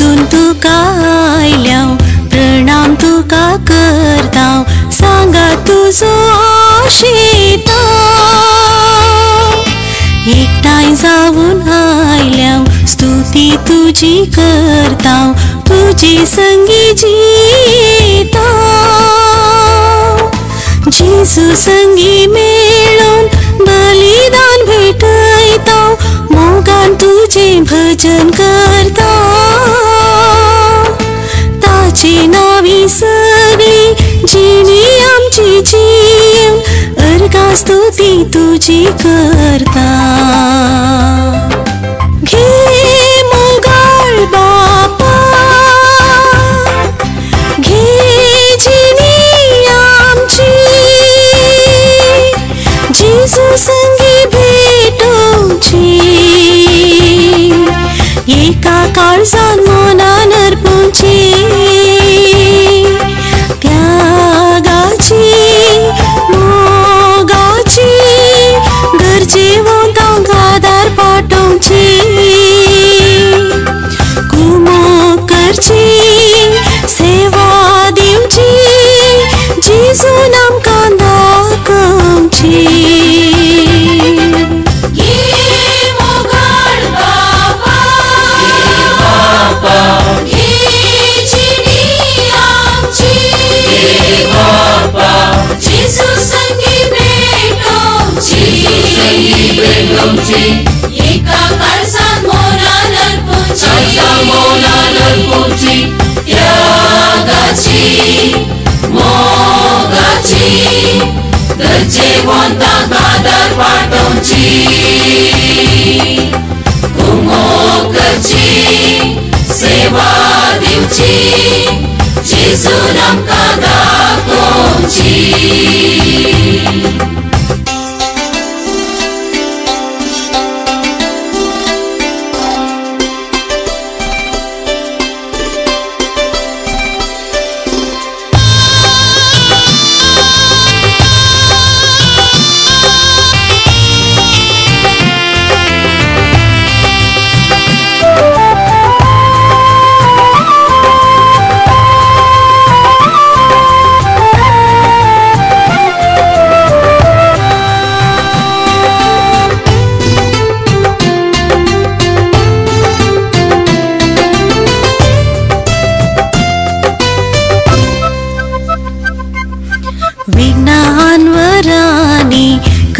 सोदून तुका आयल्या प्रणाम तुका करता सांगा तुजो आशिता एकठांय जावन आयल्या स्तुती तुजी करता तुजी संगी जिता जेजू संगी मेळून बलिदान भेटयता मोगान तुजे भजन करता स्तुती तुजी करता। घे मोगाळ बापा। घे जिणी आमची। जेजू संगी भेटोवची एका काळजान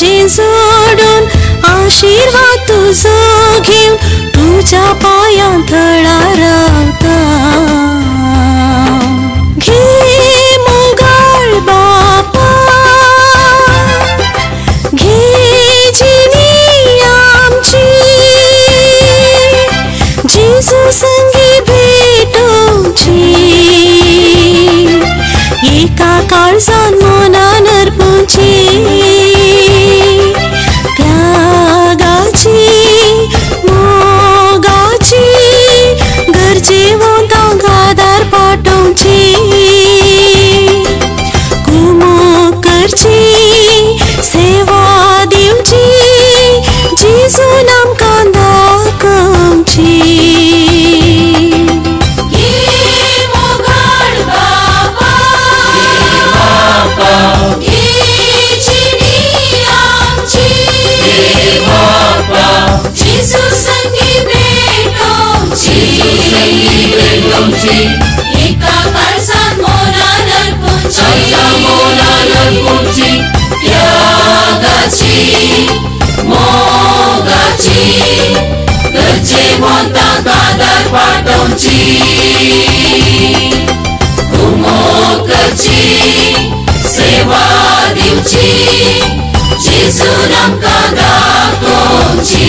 तुझे जोडून आशीर्वाद तुझो घेवन तुझ्या पायां थळा रावता. घे मोगाळ बापा. घे जिणी आमची. जेजू kunci Ikapar samuranar kunci Samuranar kunci Piagaci Mogaci Kerce monta kadar patonci Kumokeci Sewa diuci. Jisuram kadatonci